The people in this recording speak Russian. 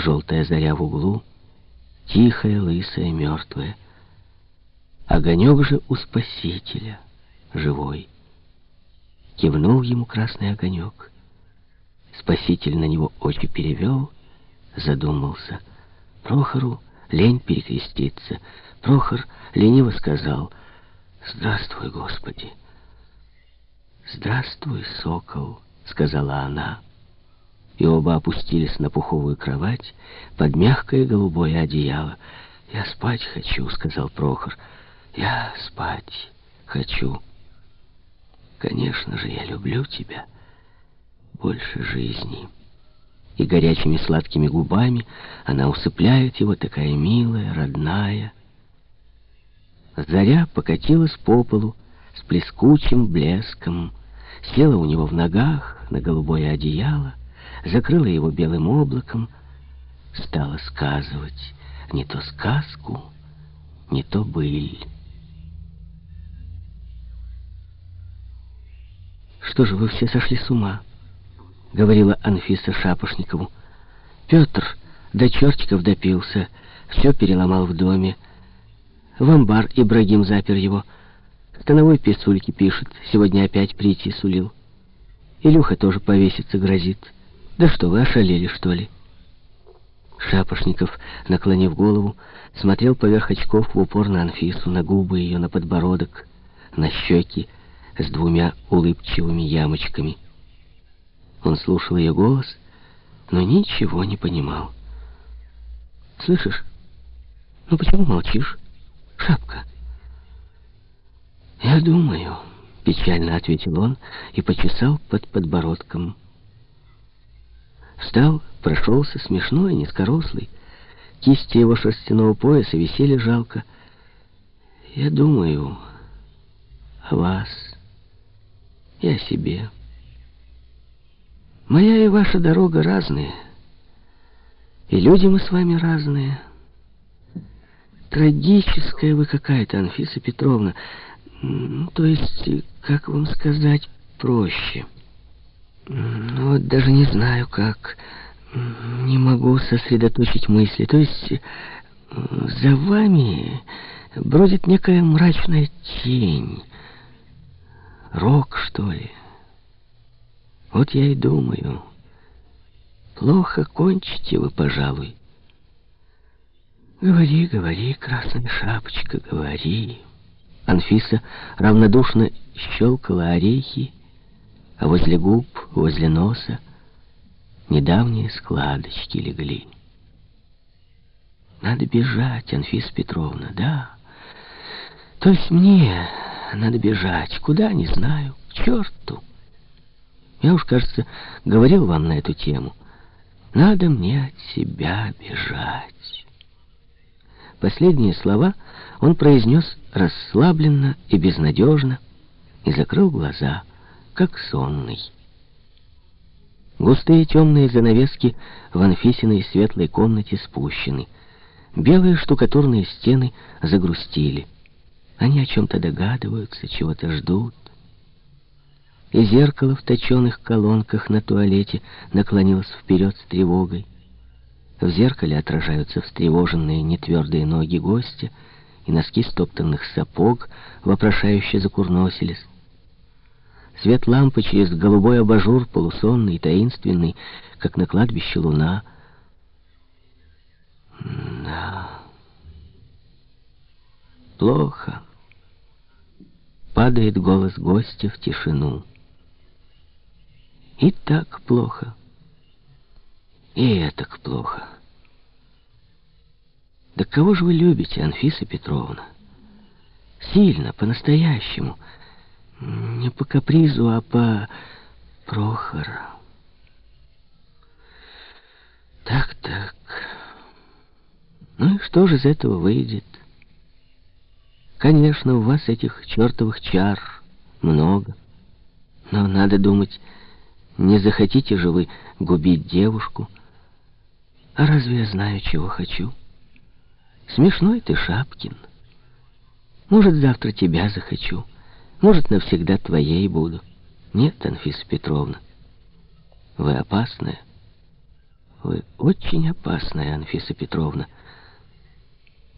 желтая заря в углу, тихая, лысая, мертвая. Огонек же у Спасителя, живой. Кивнул ему красный огонек. Спаситель на него очи перевел, задумался. Прохору лень перекреститься. Прохор лениво сказал «Здравствуй, Господи!» «Здравствуй, сокол!» — сказала она. И оба опустились на пуховую кровать под мягкое голубое одеяло. «Я спать хочу», — сказал Прохор. «Я спать хочу». «Конечно же, я люблю тебя больше жизни». И горячими сладкими губами она усыпляет его, такая милая, родная. Заря покатилась по полу с плескучим блеском, села у него в ногах на голубое одеяло, закрыла его белым облаком, стала сказывать не то сказку, не то быль. «Что же, вы все сошли с ума?» — говорила Анфиса Шапошникову. «Петр до чертиков допился, все переломал в доме. В амбар Ибрагим запер его». Становой писульки пишет. Сегодня опять прийти сулил. Илюха тоже повеситься грозит. Да что вы, ошалели, что ли? Шапошников, наклонив голову, смотрел поверх очков в упор на Анфису, на губы ее, на подбородок, на щеки с двумя улыбчивыми ямочками. Он слушал ее голос, но ничего не понимал. «Слышишь? Ну почему молчишь? Шапка!» «Я думаю», — печально ответил он и почесал под подбородком. Встал, прошелся, смешной, низкорослый. Кисти его шерстяного пояса висели жалко. «Я думаю о вас и о себе. Моя и ваша дорога разные, и люди мы с вами разные. Трагическая вы какая-то, Анфиса Петровна». То есть, как вам сказать проще? Ну, вот даже не знаю, как. Не могу сосредоточить мысли. То есть, за вами бродит некая мрачная тень. Рок, что ли? Вот я и думаю. Плохо кончите вы, пожалуй. Говори, говори, красная шапочка, говори. Анфиса равнодушно щелкала орехи, а возле губ, возле носа недавние складочки легли. Надо бежать, Анфиса Петровна, да. То есть мне надо бежать. Куда, не знаю. К черту. Я уж, кажется, говорил вам на эту тему. Надо мне от себя бежать. Последние слова он произнес расслабленно и безнадежно и закрыл глаза, как сонный. Густые темные занавески в Анфисиной светлой комнате спущены. Белые штукатурные стены загрустили. Они о чем-то догадываются, чего-то ждут. И зеркало в точенных колонках на туалете наклонилось вперед с тревогой. В зеркале отражаются встревоженные нетвердые ноги гостя и носки стоптанных сапог, вопрошающе закурносились. Свет лампы через голубой абажур, полусонный таинственный, как на кладбище луна. Да. Плохо. Падает голос гостя в тишину. И так плохо. И это плохо. Да кого же вы любите, Анфиса Петровна? Сильно, по-настоящему. Не по капризу, а по Прохора. Так-так. Ну и что же из этого выйдет? Конечно, у вас этих чертовых чар много. Но надо думать, не захотите же вы губить девушку, а разве я знаю, чего хочу? Смешной ты, Шапкин. Может, завтра тебя захочу. Может, навсегда твоей буду. Нет, Анфиса Петровна, вы опасная. Вы очень опасная, Анфиса Петровна.